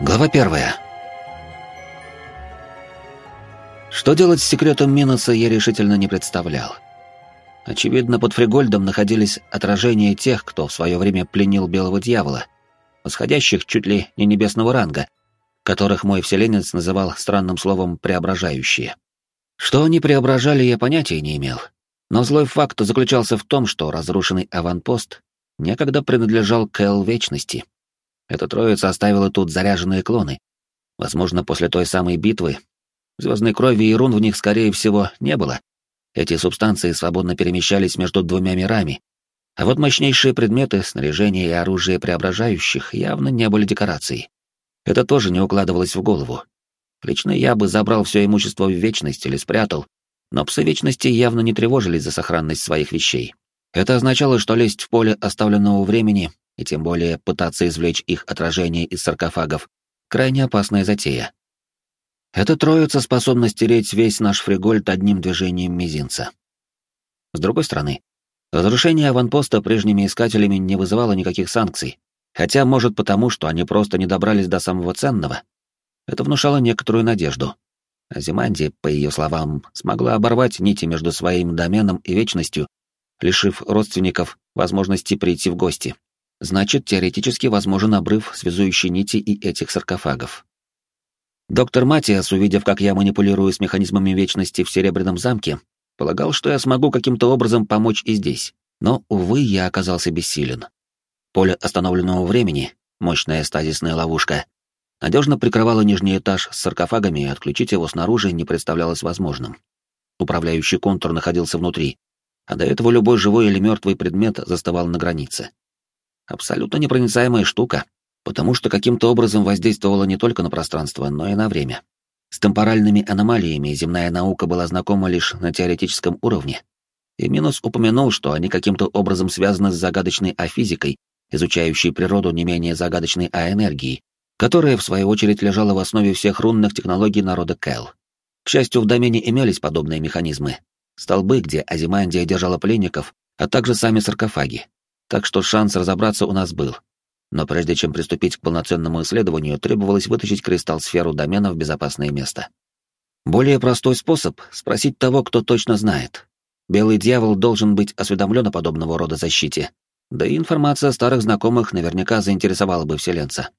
Глава первая. Что делать с секретом Миноса я решительно не представлял. Очевидно, под Фригольдом находились отражения тех, кто в свое время пленил Белого Дьявола, восходящих чуть ли не небесного ранга, которых мой вселенец называл странным словом «преображающие». Что они преображали, я понятия не имел. Но злой факт заключался в том, что разрушенный аванпост некогда принадлежал Кэл Вечности — эта троица оставила тут заряженные клоны. Возможно, после той самой битвы звездной крови и рун в них, скорее всего, не было. Эти субстанции свободно перемещались между двумя мирами. А вот мощнейшие предметы, снаряжение и оружие преображающих явно не были декорацией. Это тоже не укладывалось в голову. Лично я бы забрал все имущество в вечность или спрятал, но псы вечности явно не тревожились за сохранность своих вещей. Это означало, что лезть в поле оставленного времени и тем более пытаться извлечь их отражение из саркофагов, крайне опасная затея. Эта троица способна стереть весь наш фригольд одним движением мизинца. С другой стороны, разрушение аванпоста прежними искателями не вызывало никаких санкций, хотя, может, потому, что они просто не добрались до самого ценного. Это внушало некоторую надежду. Азиманди, по ее словам, смогла оборвать нити между своим доменом и вечностью, лишив родственников возможности прийти в гости. Значит, теоретически возможен обрыв связующей нити и этих саркофагов. Доктор Матиас, увидев, как я манипулирую с механизмами вечности в Серебряном замке, полагал, что я смогу каким-то образом помочь и здесь. Но, увы, я оказался бессилен. Поле остановленного времени, мощная стазисная ловушка, надежно прикрывало нижний этаж с саркофагами, и отключить его снаружи не представлялось возможным. Управляющий контур находился внутри, а до этого любой живой или мертвый предмет застывал на границе. Абсолютно непроницаемая штука, потому что каким-то образом воздействовала не только на пространство, но и на время. С темпоральными аномалиями земная наука была знакома лишь на теоретическом уровне. И Минус упомянул, что они каким-то образом связаны с загадочной афизикой, изучающей природу не менее загадочной А-энергии, которая, в свою очередь, лежала в основе всех рунных технологий народа Кэл. К счастью, в домене имелись подобные механизмы. Столбы, где Азимандия держала пленников, а также сами саркофаги так что шанс разобраться у нас был. Но прежде чем приступить к полноценному исследованию, требовалось вытащить кристалл-сферу домена в безопасное место. Более простой способ — спросить того, кто точно знает. Белый дьявол должен быть осведомлен о подобного рода защите, да и информация старых знакомых наверняка заинтересовала бы вселенца.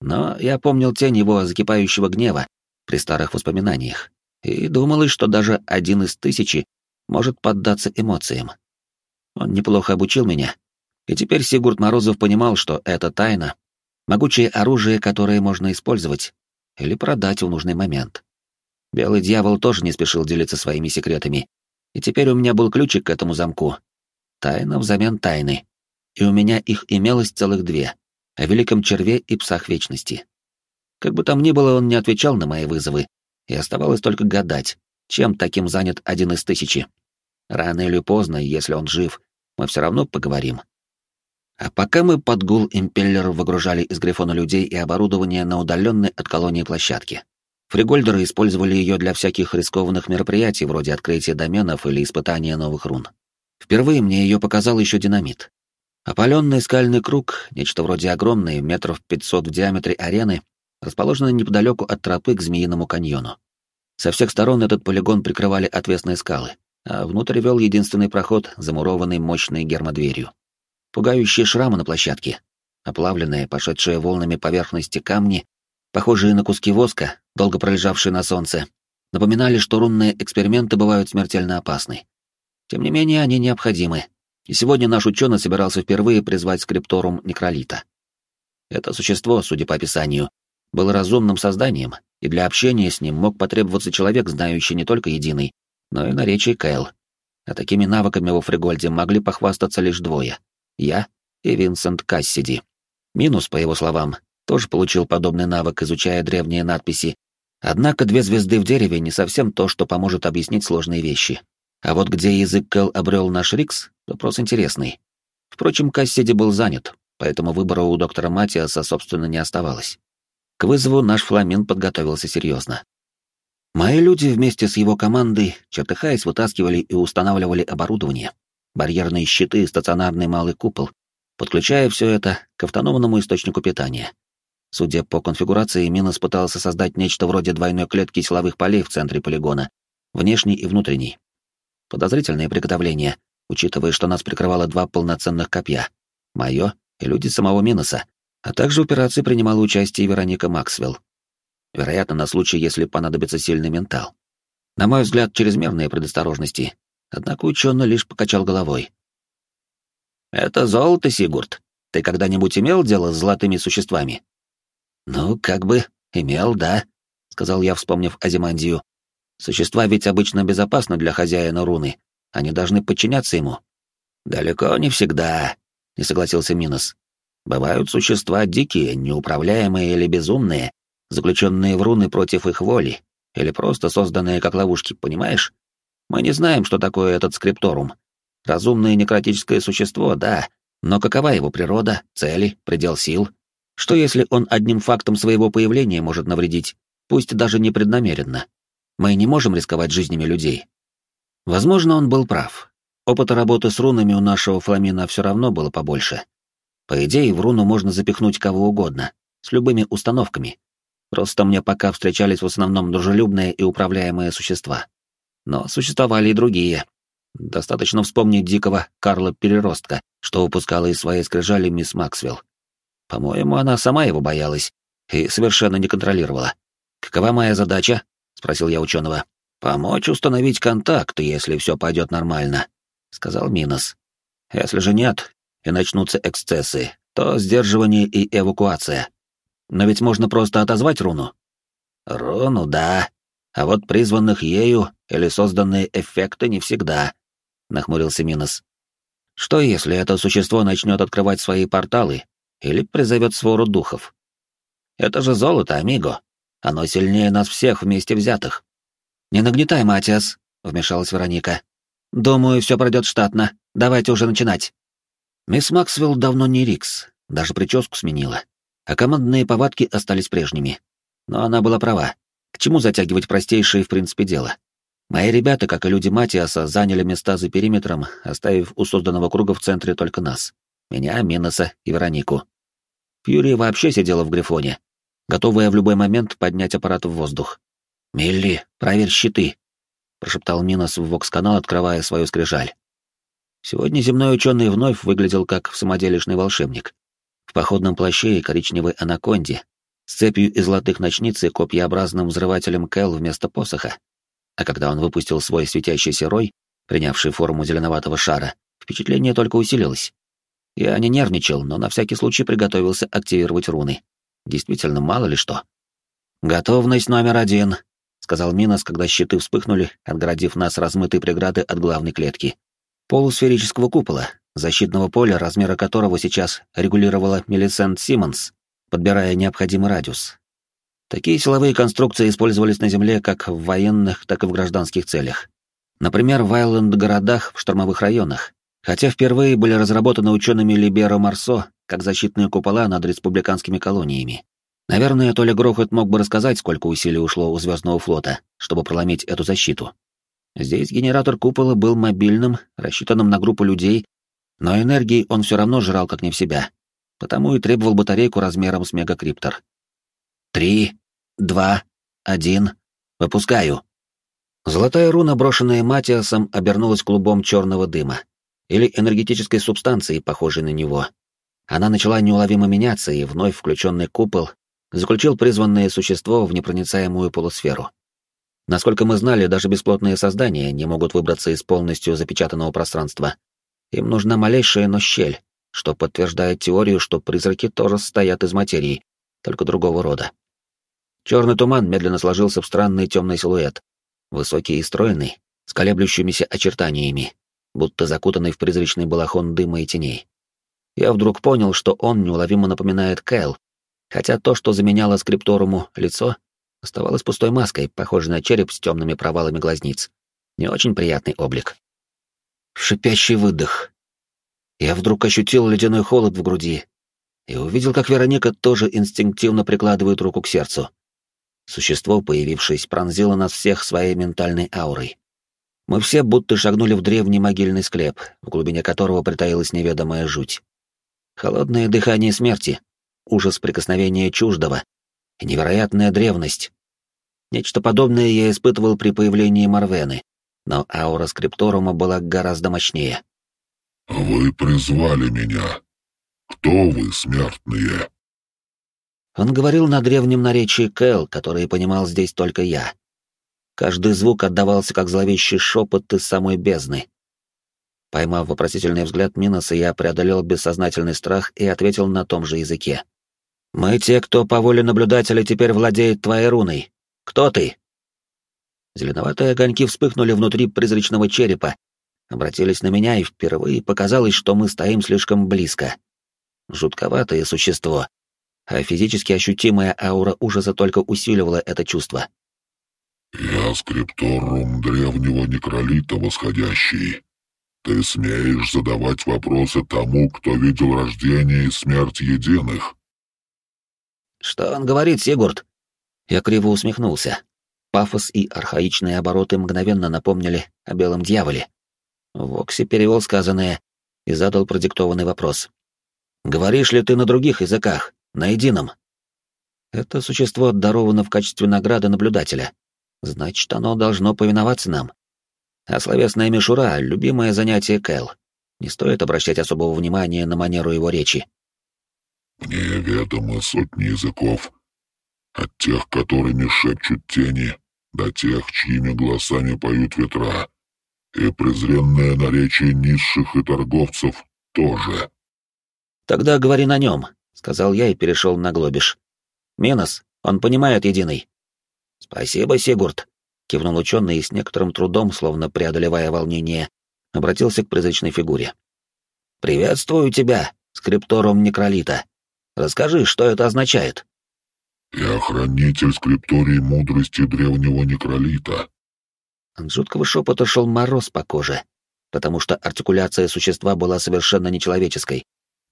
Но я помнил тень его закипающего гнева при старых воспоминаниях, и думалось, что даже один из тысячи может поддаться эмоциям. Он неплохо обучил меня, и теперь Сигурд Морозов понимал, что это тайна, могучее оружие, которое можно использовать или продать в нужный момент. Белый дьявол тоже не спешил делиться своими секретами, и теперь у меня был ключик к этому замку. Тайна взамен тайны. И у меня их имелось целых две — о великом черве и псах вечности. Как бы там ни было, он не отвечал на мои вызовы, и оставалось только гадать, чем таким занят один из тысячи. Рано или поздно, если он жив, мы все равно поговорим. А пока мы под гул импеллер выгружали из Грифона людей и оборудование на удаленной от колонии площадке. Фригольдеры использовали ее для всяких рискованных мероприятий, вроде открытия доменов или испытания новых рун. Впервые мне ее показал еще динамит. Опаленный скальный круг, нечто вроде огромной, метров пятьсот в диаметре арены, расположенный неподалеку от тропы к Змеиному каньону. Со всех сторон этот полигон прикрывали отвесные скалы, а внутрь вел единственный проход, замурованный мощной гермодверью. Пугающие шрамы на площадке, оплавленные, пошедшие волнами поверхности камни, похожие на куски воска, долго пролежавшие на солнце, напоминали, что рунные эксперименты бывают смертельно опасны. Тем не менее, они необходимы, и сегодня наш ученый собирался впервые призвать скрипторум некролита. Это существо, судя по описанию, было разумным созданием, и для общения с ним мог потребоваться человек, знающий не только единый, но и наречие Кэл. А такими навыками во Фригольде могли похвастаться лишь двое я и Винсент Кассиди. Минус, по его словам, тоже получил подобный навык, изучая древние надписи. Однако две звезды в дереве не совсем то, что поможет объяснить сложные вещи. А вот где язык Кэл обрел наш Рикс, вопрос интересный. Впрочем, Кассиди был занят, поэтому выбора у доктора Матиаса, собственно, не оставалось. К вызову наш фламин подготовился серьезно. Мои люди вместе с его командой, чертыхаясь, вытаскивали и устанавливали оборудование барьерные щиты стационарный малый купол, подключая все это к автономному источнику питания. Судя по конфигурации, Минос пытался создать нечто вроде двойной клетки силовых полей в центре полигона, внешний и внутренний. Подозрительное приготовление, учитывая, что нас прикрывало два полноценных копья — мое и люди самого Миноса, а также в операции принимала участие Вероника Максвелл. Вероятно, на случай, если понадобится сильный ментал. На мой взгляд, чрезмерные предосторожности. Однако ученый лишь покачал головой. «Это золото, Сигурд. Ты когда-нибудь имел дело с золотыми существами?» «Ну, как бы, имел, да», — сказал я, вспомнив Азимандию. «Существа ведь обычно безопасны для хозяина руны. Они должны подчиняться ему». «Далеко не всегда», — не согласился Минос. «Бывают существа дикие, неуправляемые или безумные, заключенные в руны против их воли, или просто созданные как ловушки, понимаешь? Мы не знаем, что такое этот скрипторум. Разумное некротическое существо, да, но какова его природа, цели, предел сил, что если он одним фактом своего появления может навредить, пусть даже непреднамеренно? Мы не можем рисковать жизнями людей. Возможно, он был прав. Опыта работы с рунами у нашего Фламина все равно было побольше. По идее, в руну можно запихнуть кого угодно, с любыми установками. Просто мне пока встречались в основном дружелюбные и управляемые существа. Но существовали и другие. Достаточно вспомнить дикого Карла Переростка, что выпускала из своей скрижали мисс Максвелл. По-моему, она сама его боялась и совершенно не контролировала. «Какова моя задача?» — спросил я ученого. «Помочь установить контакт, если все пойдет нормально», — сказал Минос. «Если же нет, и начнутся эксцессы, то сдерживание и эвакуация. Но ведь можно просто отозвать руну». «Руну, да. А вот призванных ею или созданные эффекты не всегда», — нахмурился Минос. «Что если это существо начнет открывать свои порталы или призовет свору духов. Это же золото, амиго. Оно сильнее нас всех вместе взятых. Не нагнетай, Матиас, вмешалась Вероника. Думаю, все пройдет штатно. Давайте уже начинать. Мисс Максвелл давно не Рикс, даже прическу сменила, а командные повадки остались прежними. Но она была права. К чему затягивать простейшее в принципе дело? Мои ребята, как и люди Матиаса, заняли места за периметром, оставив у созданного круга в центре только нас. Меня, Миноса и Веронику. Фьюри вообще сидела в грифоне, готовая в любой момент поднять аппарат в воздух. «Милли, проверь щиты», — прошептал Минос в вокс-канал, открывая свою скрижаль. Сегодня земной ученый вновь выглядел как самоделишный волшебник. В походном плаще и коричневой анаконде, с цепью из золотых ночниц и копьеобразным взрывателем Кэл вместо посоха. А когда он выпустил свой светящийся рой, принявший форму зеленоватого шара, впечатление только усилилось. Я не нервничал, но на всякий случай приготовился активировать руны. Действительно, мало ли что. «Готовность номер один», — сказал Минос, когда щиты вспыхнули, отгородив нас размытой преграды от главной клетки. Полусферического купола, защитного поля, размера которого сейчас регулировала Мелисент Симмонс, подбирая необходимый радиус. Такие силовые конструкции использовались на Земле как в военных, так и в гражданских целях. Например, в Айленд-городах в штормовых районах, хотя впервые были разработаны учеными Либеро Марсо как защитные купола над республиканскими колониями. Наверное, Толя Грохот мог бы рассказать, сколько усилий ушло у Звездного флота, чтобы проломить эту защиту. Здесь генератор купола был мобильным, рассчитанным на группу людей, но энергии он все равно жрал как не в себя, потому и требовал батарейку размером с мегакриптор. «Три, два, один, выпускаю». Золотая руна, брошенная Матиасом, обернулась клубом черного дыма или энергетической субстанции, похожей на него. Она начала неуловимо меняться, и вновь включенный купол заключил призванное существо в непроницаемую полусферу. Насколько мы знали, даже бесплотные создания не могут выбраться из полностью запечатанного пространства. Им нужна малейшая, но щель, что подтверждает теорию, что призраки тоже состоят из материи, только другого рода. Черный туман медленно сложился в странный темный силуэт, высокий и стройный, с колеблющимися очертаниями, будто закутанный в призрачный балахон дыма и теней. Я вдруг понял, что он неуловимо напоминает Кэл, хотя то, что заменяло скрипторуму лицо, оставалось пустой маской, похожей на череп с темными провалами глазниц. Не очень приятный облик. Шипящий выдох. Я вдруг ощутил ледяной холод в груди и увидел, как Вероника тоже инстинктивно прикладывает руку к сердцу. Существо, появившись, пронзило нас всех своей ментальной аурой. Мы все будто шагнули в древний могильный склеп, в глубине которого притаилась неведомая жуть. Холодное дыхание смерти. ужас прикосновения чуждого и невероятная древность. Нечто подобное я испытывал при появлении Марвены, но аура скрипторума была гораздо мощнее. «Вы призвали меня. Кто вы, смертные?» Он говорил на древнем наречии Кэл, который понимал здесь только я. Каждый звук отдавался как зловещий шепот из самой бездны. Поймав вопросительный взгляд Миноса, я преодолел бессознательный страх и ответил на том же языке. «Мы те, кто по воле наблюдателя теперь владеет твоей руной. Кто ты?» Зеленоватые огоньки вспыхнули внутри призрачного черепа, обратились на меня, и впервые показалось, что мы стоим слишком близко. Жутковатое существо, а физически ощутимая аура ужаса только усиливала это чувство. «Я скрипторум древнего некролита восходящий. Ты смеешь задавать вопросы тому, кто видел рождение и смерть единых?» «Что он говорит, Сигурд?» Я криво усмехнулся. Пафос и архаичные обороты мгновенно напомнили о белом дьяволе. Вокси перевел сказанное и задал продиктованный вопрос. «Говоришь ли ты на других языках, на едином?» Это существо даровано в качестве награды наблюдателя. Значит, оно должно повиноваться нам. А словесная мишура — любимое занятие Кэл. Не стоит обращать особого внимания на манеру его речи. «Мне ведомы сотни языков, от тех, которыми шепчут тени, до тех, чьими голосами поют ветра, и презренное наречие низших и торговцев тоже». «Тогда говори на нем», — сказал я и перешел на глобиш. «Минос, он понимает единый». «Спасибо, Сигурд», кивнул ученый и с некоторым трудом, словно преодолевая волнение, обратился к призрачной фигуре. «Приветствую тебя, скрипторум некролита. Расскажи, что это означает?» «Я хранитель скриптории мудрости древнего некролита». От жуткого шепота шел мороз по коже, потому что артикуляция существа была совершенно нечеловеческой.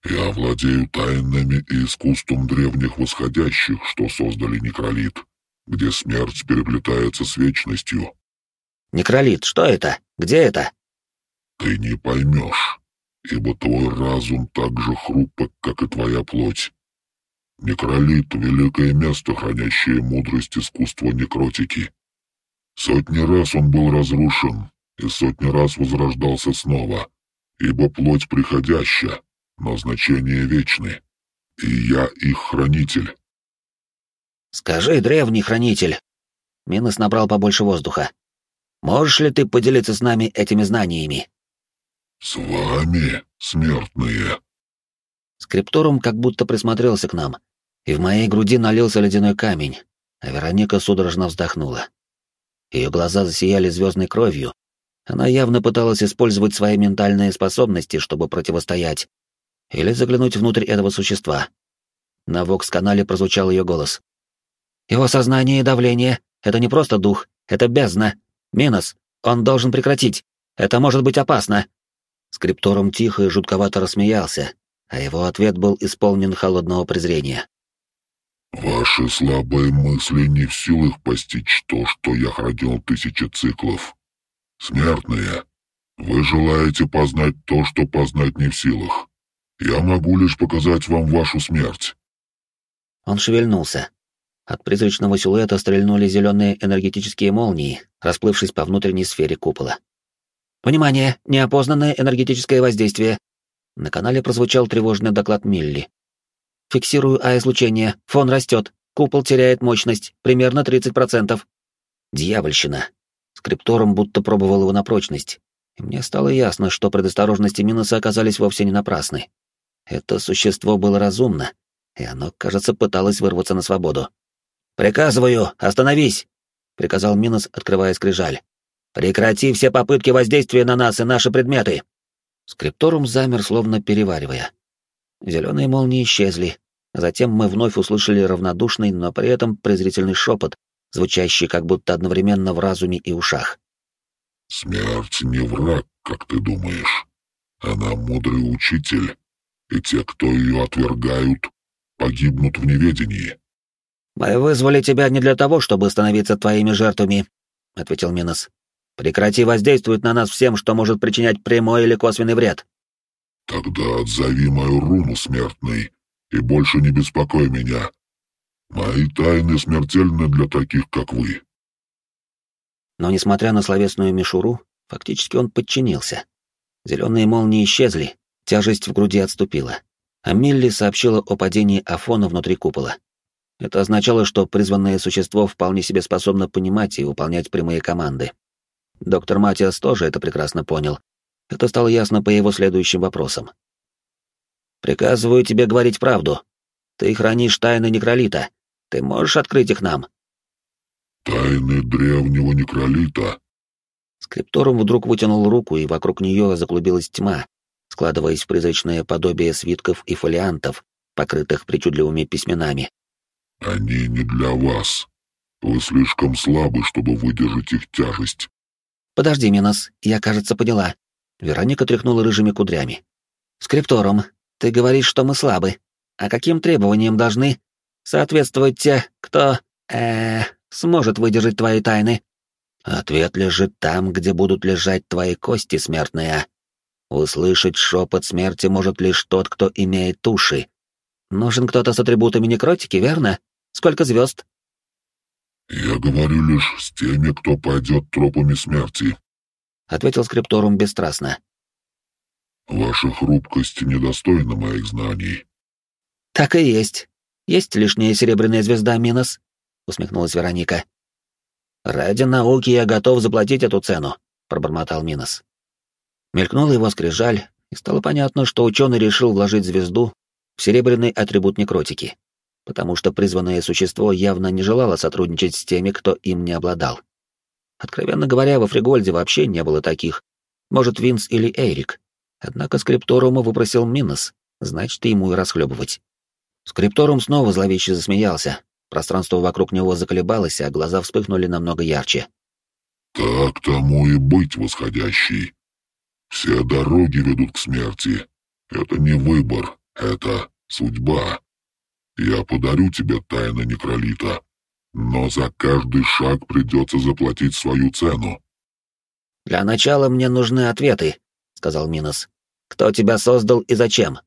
«Я владею тайнами и искусством древних восходящих, что создали некролит где смерть переплетается с вечностью. Некролит, что это? Где это? Ты не поймешь, ибо твой разум так же хрупок, как и твоя плоть. Некролит — великое место, хранящее мудрость искусства некротики. Сотни раз он был разрушен, и сотни раз возрождался снова, ибо плоть приходящая, но значение вечны, и я их хранитель. «Скажи, древний хранитель!» Минос набрал побольше воздуха. «Можешь ли ты поделиться с нами этими знаниями?» «С вами, смертные!» Скрипторум как будто присмотрелся к нам, и в моей груди налился ледяной камень, а Вероника судорожно вздохнула. Ее глаза засияли звездной кровью. Она явно пыталась использовать свои ментальные способности, чтобы противостоять, или заглянуть внутрь этого существа. На Вокс-канале прозвучал ее голос. Его сознание и давление — это не просто дух, это бездна. Минос, он должен прекратить. Это может быть опасно. Скрипторум тихо и жутковато рассмеялся, а его ответ был исполнен холодного презрения. «Ваши слабые мысли не в силах постичь то, что я хранил тысячи циклов. Смертные, вы желаете познать то, что познать не в силах. Я могу лишь показать вам вашу смерть». Он шевельнулся, от призрачного силуэта стрельнули зеленые энергетические молнии, расплывшись по внутренней сфере купола. «Внимание! Неопознанное энергетическое воздействие!» На канале прозвучал тревожный доклад Милли. «Фиксирую А-излучение. Фон растет. Купол теряет мощность. Примерно 30%. Дьявольщина. Скриптором будто пробовал его на прочность. И мне стало ясно, что предосторожности Минуса оказались вовсе не напрасны. Это существо было разумно, и оно, кажется, пыталось вырваться на свободу. «Приказываю, остановись!» — приказал Минос, открывая скрижаль. «Прекрати все попытки воздействия на нас и наши предметы!» Скрипторум замер, словно переваривая. Зеленые молнии исчезли, затем мы вновь услышали равнодушный, но при этом презрительный шепот, звучащий как будто одновременно в разуме и ушах. «Смерть не враг, как ты думаешь. Она мудрый учитель, и те, кто ее отвергают, погибнут в неведении. «Мы вызвали тебя не для того, чтобы становиться твоими жертвами», — ответил Минос. «Прекрати воздействовать на нас всем, что может причинять прямой или косвенный вред». «Тогда отзови мою руну, смертный, и больше не беспокой меня. Мои тайны смертельны для таких, как вы. Но, несмотря на словесную мишуру, фактически он подчинился. Зеленые молнии исчезли, тяжесть в груди отступила. А Милли сообщила о падении Афона внутри купола. Это означало, что призванное существо вполне себе способно понимать и выполнять прямые команды. Доктор Матиас тоже это прекрасно понял. Это стало ясно по его следующим вопросам. «Приказываю тебе говорить правду. Ты хранишь тайны некролита. Ты можешь открыть их нам?» «Тайны древнего некролита?» Скрипторум вдруг вытянул руку, и вокруг нее заклубилась тьма, складываясь в призрачное подобие свитков и фолиантов, покрытых причудливыми письменами. «Они не для вас. Вы слишком слабы, чтобы выдержать их тяжесть. «Подожди, Минос, я, кажется, поняла». Вероника тряхнула рыжими кудрями. «Скрипторум, ты говоришь, что мы слабы. А каким требованиям должны соответствовать те, кто, э, сможет выдержать твои тайны?» «Ответ лежит там, где будут лежать твои кости, смертные. Услышать шепот смерти может лишь тот, кто имеет уши. Нужен кто-то с атрибутами некротики, верно? Сколько звезд?» «Я говорю лишь с теми, кто пойдет тропами смерти», — ответил скрипторум бесстрастно. «Ваша хрупкость недостойна моих знаний». «Так и есть. Есть лишняя серебряная звезда Минос», — усмехнулась Вероника. «Ради науки я готов заплатить эту цену», — пробормотал Минос. Мелькнула его скрижаль, и стало понятно, что ученый решил вложить звезду в серебряный атрибут некротики потому что призванное существо явно не желало сотрудничать с теми, кто им не обладал. Откровенно говоря, во Фригольде вообще не было таких. Может, Винс или Эрик. Однако Скрипторума выпросил Минос, значит, ему и расхлебывать. Скрипторум снова зловеще засмеялся. Пространство вокруг него заколебалось, а глаза вспыхнули намного ярче. «Так тому и быть, восходящий. Все дороги ведут к смерти. Это не выбор, это судьба. Я подарю тебе тайны некролита, но за каждый шаг придется заплатить свою цену. Для начала мне нужны ответы, сказал Минос. Кто тебя создал и зачем?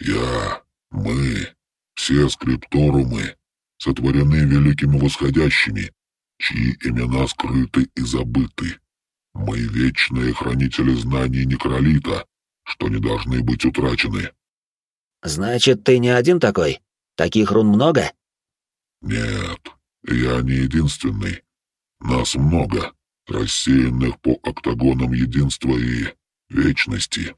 Я, мы, все скрипторумы, сотворены великими восходящими, чьи имена скрыты и забыты. Мы вечные хранители знаний некролита, что не должны быть утрачены. «Значит, ты не один такой? Таких рун много?» «Нет, я не единственный. Нас много, рассеянных по октагонам единства и вечности.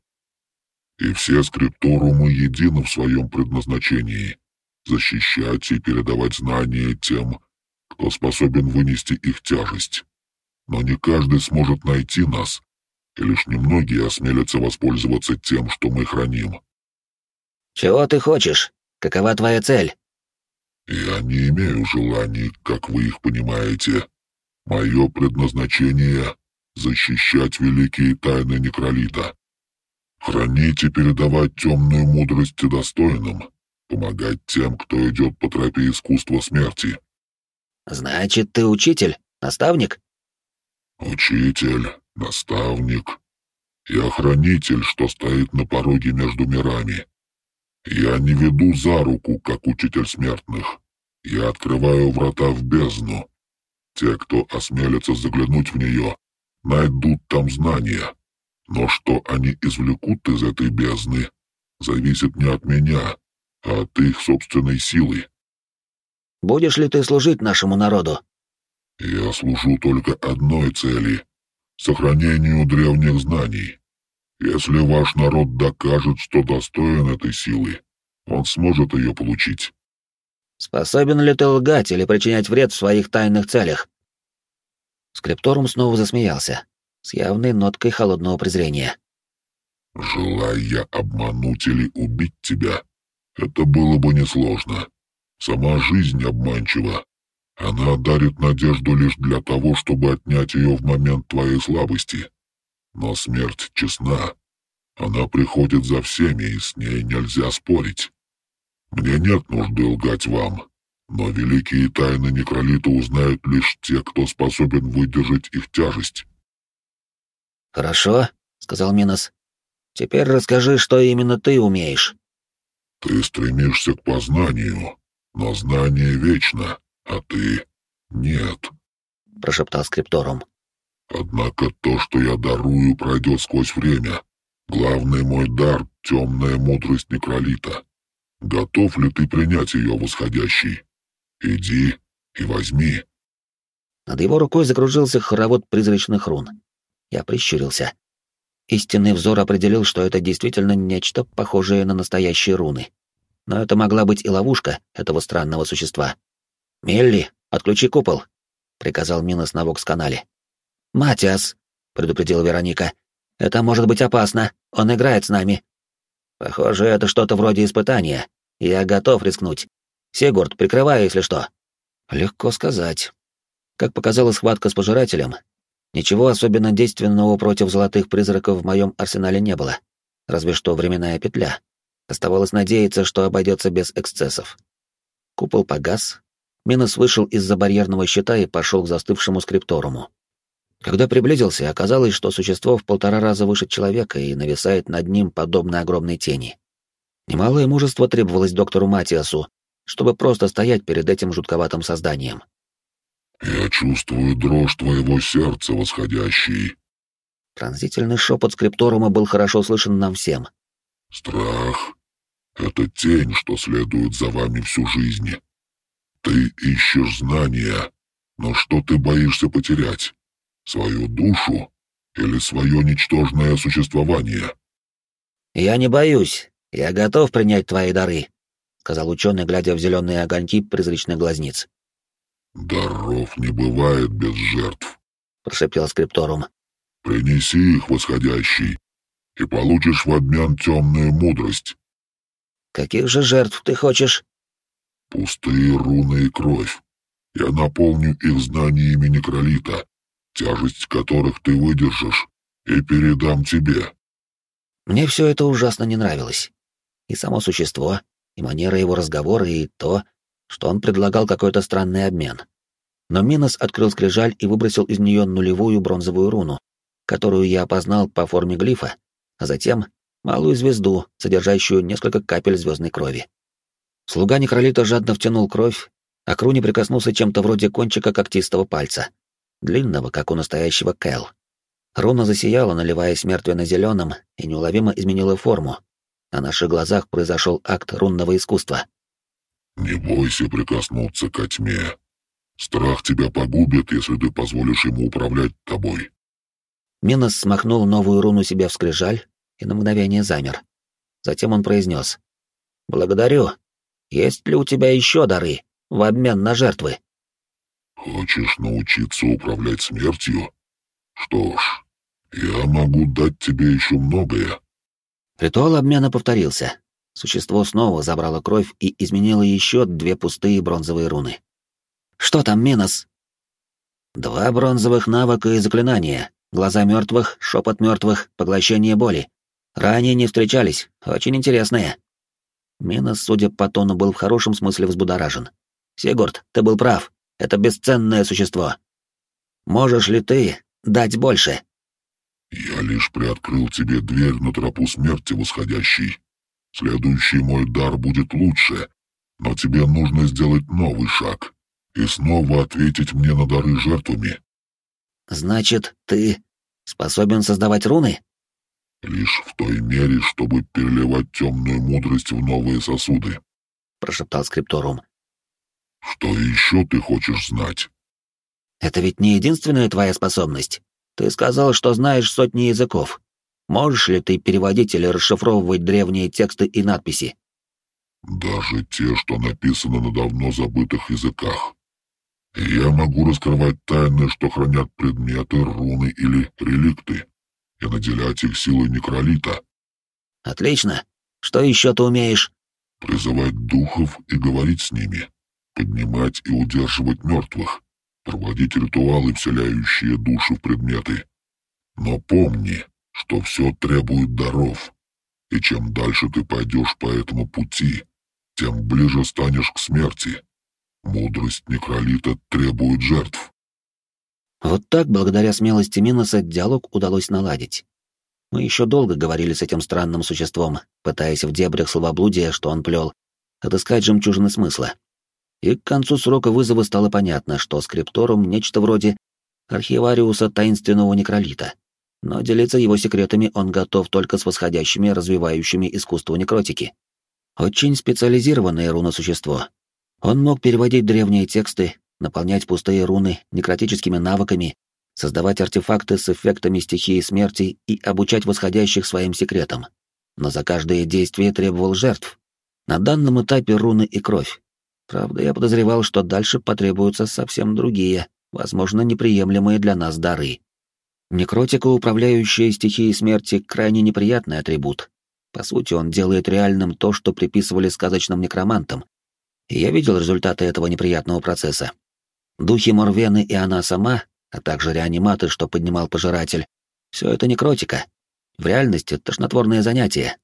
И все скрипторумы едины в своем предназначении — защищать и передавать знания тем, кто способен вынести их тяжесть. Но не каждый сможет найти нас, и лишь немногие осмелятся воспользоваться тем, что мы храним. «Чего ты хочешь? Какова твоя цель?» «Я не имею желаний, как вы их понимаете. Мое предназначение — защищать великие тайны Некролита. Хранить и передавать темную мудрость достойным, помогать тем, кто идет по тропе искусства смерти». «Значит, ты учитель, наставник?» «Учитель, наставник. Я хранитель, что стоит на пороге между мирами. Я не веду за руку, как учитель смертных. Я открываю врата в бездну. Те, кто осмелится заглянуть в нее, найдут там знания. Но что они извлекут из этой бездны, зависит не от меня, а от их собственной силы. Будешь ли ты служить нашему народу? Я служу только одной цели — сохранению древних знаний. Если ваш народ докажет, что достоин этой силы, он сможет ее получить. Способен ли ты лгать или причинять вред в своих тайных целях? Скрипторум снова засмеялся, с явной ноткой холодного презрения. Желая обмануть или убить тебя, это было бы несложно. Сама жизнь обманчива. Она дарит надежду лишь для того, чтобы отнять ее в момент твоей слабости. Но смерть честна. Она приходит за всеми, и с ней нельзя спорить. Мне нет нужды лгать вам, но великие тайны Некролита узнают лишь те, кто способен выдержать их тяжесть. «Хорошо», — сказал Минос. «Теперь расскажи, что именно ты умеешь». Ты стремишься к познанию, но знание вечно, а ты — нет», — прошептал скрипторум. «Однако то, что я дарую, пройдет сквозь время. Главный мой дар — темная мудрость некролита. Готов ли ты принять ее восходящий? Иди и возьми». Над его рукой закружился хоровод призрачных рун. Я прищурился. Истинный взор определил, что это действительно нечто похожее на настоящие руны. Но это могла быть и ловушка этого странного существа. «Мелли, отключи купол», — приказал Минос на вокс-канале. «Матиас», — предупредила Вероника, — «это может быть опасно, он играет с нами». «Похоже, это что-то вроде испытания. Я готов рискнуть. Сигурд, прикрывай, если что». Легко сказать. Как показала схватка с пожирателем, ничего особенно действенного против золотых призраков в моем арсенале не было. Разве что временная петля. Оставалось надеяться, что обойдется без эксцессов. Купол погас. Минос вышел из-за барьерного щита и пошел к застывшему скрипторуму. Когда приблизился, оказалось, что существо в полтора раза выше человека и нависает над ним подобно огромной тени. Немалое мужество требовалось доктору Матиасу, чтобы просто стоять перед этим жутковатым созданием. «Я чувствую дрожь твоего сердца, восходящий». Пронзительный шепот скрипторума был хорошо слышен нам всем. «Страх — это тень, что следует за вами всю жизнь. Ты ищешь знания, но что ты боишься потерять? Свою душу или свое ничтожное существование?» «Я не боюсь. Я готов принять твои дары», — сказал ученый, глядя в зеленые огоньки призрачных глазниц. «Даров не бывает без жертв», — прошепел скрипторум. «Принеси их, восходящий, и получишь в обмен темную мудрость». «Каких же жертв ты хочешь?» «Пустые руны и кровь. Я наполню их знаниями некролита, тяжесть которых ты выдержишь, и передам тебе». Мне все это ужасно не нравилось. И само существо, и манера его разговора, и то, что он предлагал какой-то странный обмен. Но Минос открыл скрижаль и выбросил из нее нулевую бронзовую руну, которую я опознал по форме глифа, а затем малую звезду, содержащую несколько капель звездной крови. Слуга некролита жадно втянул кровь, а к руне прикоснулся чем-то вроде кончика когтистого пальца, длинного, как у настоящего Кэл. Руна засияла, наливаясь мертвенно-зеленым, и неуловимо изменила форму. На наших глазах произошел акт рунного искусства. «Не бойся прикоснуться ко тьме. Страх тебя погубит, если ты позволишь ему управлять тобой». Минос смахнул новую руну себе в скрижаль и на мгновение замер. Затем он произнес. «Благодарю. Есть ли у тебя еще дары в обмен на жертвы?» «Хочешь научиться управлять смертью? Что ж, я могу дать тебе еще многое». Ритуал обмена повторился. Существо снова забрало кровь и изменило еще две пустые бронзовые руны. «Что там, Минос?» «Два бронзовых навыка и заклинания. Глаза мертвых, шепот мертвых, поглощение боли. Ранее не встречались. Очень интересные». Минос, судя по тону, был в хорошем смысле взбудоражен. «Сигурд, ты был прав. Это бесценное существо. Можешь ли ты дать больше?» «Я лишь приоткрыл тебе дверь на тропу смерти восходящей. Следующий мой дар будет лучше, но тебе нужно сделать новый шаг и снова ответить мне на дары жертвами. Значит, ты способен создавать руны? Лишь в той мере, чтобы переливать темную мудрость в новые сосуды, прошептал скрипторум. Что еще ты хочешь знать? Это ведь не единственная твоя способность. Ты сказал, что знаешь сотни языков. Можешь ли ты переводить или расшифровывать древние тексты и надписи? Даже те, что написаны на давно забытых языках. Я могу раскрывать тайны, что хранят предметы, руны или реликты, и наделять их силой некролита. Отлично. Что еще ты умеешь? Призывать духов и говорить с ними, поднимать и удерживать мертвых, проводить ритуалы, вселяющие души в предметы. Но помни, что все требует даров, и чем дальше ты пойдешь по этому пути, тем ближе станешь к смерти. Мудрость некролита требует жертв. Вот так, благодаря смелости Миноса, диалог удалось наладить. Мы еще долго говорили с этим странным существом, пытаясь в дебрях словоблудия, что он плел, отыскать жемчужины смысла. И к концу срока вызова стало понятно, что скрипторум — нечто вроде архивариуса таинственного некролита. Но делиться его секретами он готов только с восходящими, развивающими искусство некротики. Очень специализированное руносущество. Он мог переводить древние тексты, наполнять пустые руны некротическими навыками, создавать артефакты с эффектами стихии смерти и обучать восходящих своим секретам. Но за каждое действие требовал жертв. На данном этапе руны и кровь. Правда, я подозревал, что дальше потребуются совсем другие, возможно, неприемлемые для нас дары. Некротика, управляющая стихией смерти, крайне неприятный атрибут. По сути, он делает реальным то, что приписывали сказочным некромантам. И я видел результаты этого неприятного процесса. Духи Морвены и она сама, а также реаниматы, что поднимал пожиратель, все это некротика. В реальности тошнотворное занятие.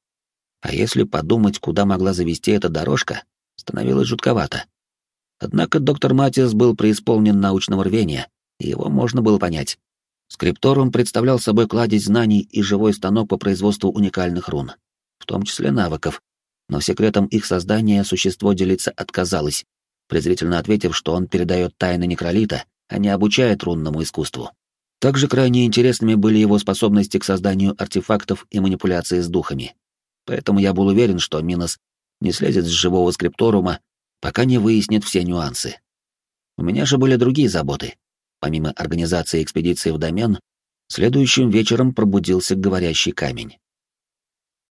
А если подумать, куда могла завести эта дорожка, становилось жутковато. Однако доктор Матиас был преисполнен научного рвения, и его можно было понять. Скрипторум представлял собой кладезь знаний и живой станок по производству уникальных рун, в том числе навыков, но секретом их создания существо делиться отказалось, презрительно ответив, что он передает тайны некролита, а не обучает рунному искусству. Также крайне интересными были его способности к созданию артефактов и манипуляции с духами. Поэтому я был уверен, что Минос не слезет с живого скрипторума, пока не выяснит все нюансы. У меня же были другие заботы. Помимо организации экспедиции в домен, следующим вечером пробудился говорящий камень.